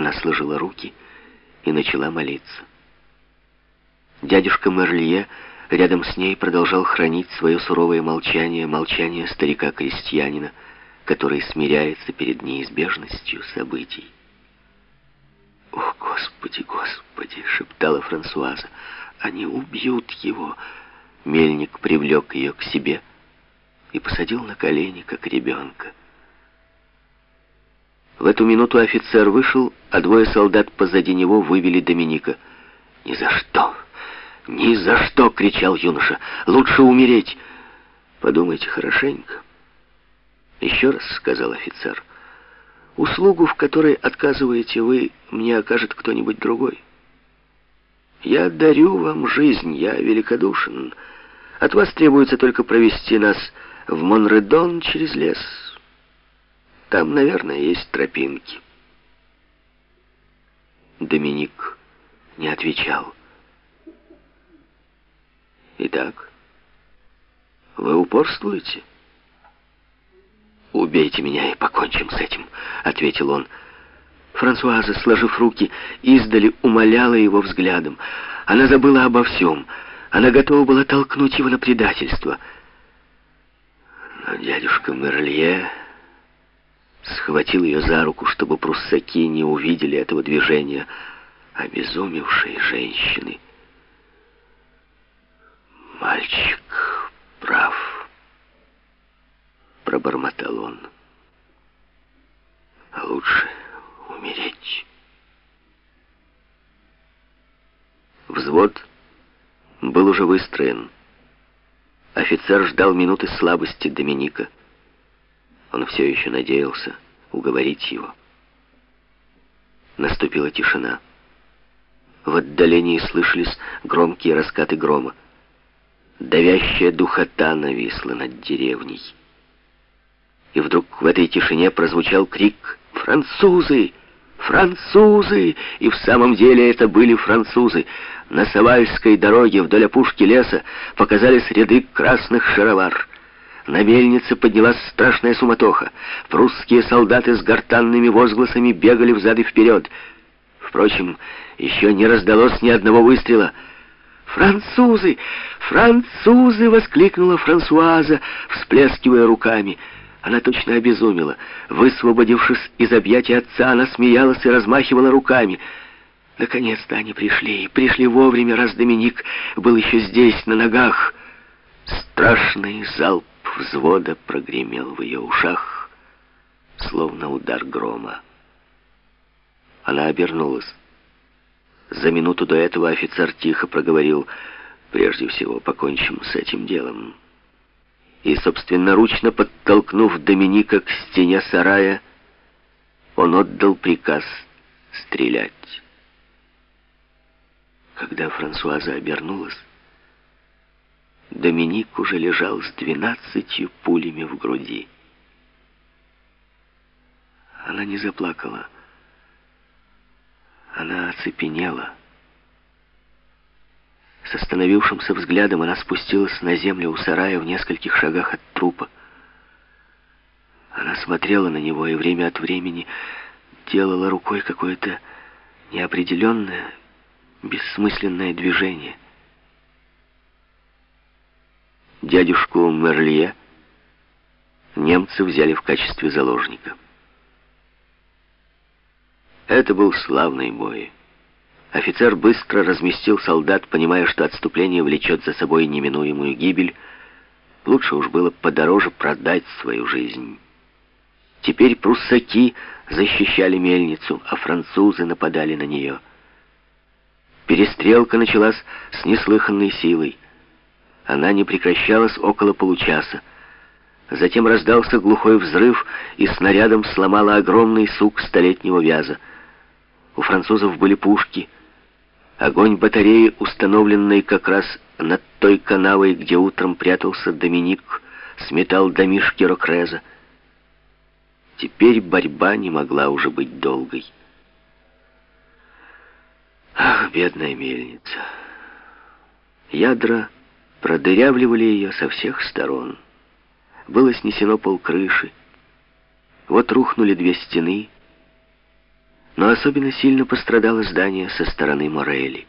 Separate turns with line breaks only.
Она сложила руки и начала молиться. Дядюшка Мерлие рядом с ней продолжал хранить свое суровое молчание, молчание старика-крестьянина, который смиряется перед неизбежностью событий. «О, Господи, Господи!» — шептала Франсуаза. «Они убьют его!» Мельник привлек ее к себе и посадил на колени, как ребенка. В эту минуту офицер вышел, а двое солдат позади него вывели Доминика. «Ни за что! Ни за что!» — кричал юноша. «Лучше умереть!» «Подумайте хорошенько». «Еще раз», — сказал офицер. «Услугу, в которой отказываете вы, мне окажет кто-нибудь другой». Я дарю вам жизнь, я великодушен. От вас требуется только провести нас в Монредон через лес. Там, наверное, есть тропинки. Доминик не отвечал. Итак, вы упорствуете? «Убейте меня и покончим с этим», — ответил он. Франсуаза, сложив руки, издали умоляла его взглядом. Она забыла обо всем. Она готова была толкнуть его на предательство. Но дядюшка Мерлье схватил ее за руку, чтобы пруссаки не увидели этого движения обезумевшей женщины. «Мальчик прав», — пробормотал он. «А лучше умереть». Взвод был уже выстроен. Офицер ждал минуты слабости Доминика. Он все еще надеялся уговорить его. Наступила тишина. В отдалении слышались громкие раскаты грома. Давящая духота нависла над деревней. И вдруг в этой тишине прозвучал крик «Французы! Французы!» И в самом деле это были французы. На Савальской дороге вдоль опушки леса показались ряды красных шаровар. На мельнице поднялась страшная суматоха. Прусские солдаты с гортанными возгласами бегали взад и вперед. Впрочем, еще не раздалось ни одного выстрела. «Французы! Французы!» — воскликнула Франсуаза, всплескивая руками. Она точно обезумела. Высвободившись из объятий отца, она смеялась и размахивала руками — Наконец-то они пришли. Пришли вовремя, раз Доминик был еще здесь, на ногах. Страшный залп взвода прогремел в ее ушах, словно удар грома. Она обернулась. За минуту до этого офицер тихо проговорил, «Прежде всего покончим с этим делом». И, собственноручно подтолкнув Доминика к стене сарая, он отдал приказ стрелять. Когда Франсуаза обернулась, Доминик уже лежал с двенадцатью пулями в груди. Она не заплакала. Она оцепенела. С остановившимся взглядом она спустилась на землю у сарая в нескольких шагах от трупа. Она смотрела на него и время от времени делала рукой какое-то неопределенное, бессмысленное движение. Дядюшку Мерлие немцы взяли в качестве заложника. Это был славный бой. Офицер быстро разместил солдат, понимая, что отступление влечет за собой неминуемую гибель. Лучше уж было подороже продать свою жизнь. Теперь пруссаки защищали мельницу, а французы нападали на нее. Перестрелка началась с неслыханной силой. Она не прекращалась около получаса. Затем раздался глухой взрыв, и снарядом сломала огромный сук столетнего вяза. У французов были пушки. Огонь батареи, установленной как раз над той канавой, где утром прятался Доминик, сметал домишки Рокреза. Теперь борьба не могла уже быть долгой. Ах, бедная мельница! Ядра продырявливали ее со всех сторон. Было снесено пол крыши. Вот рухнули две стены. Но особенно сильно пострадало здание со стороны Морели.